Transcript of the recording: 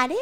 あれ？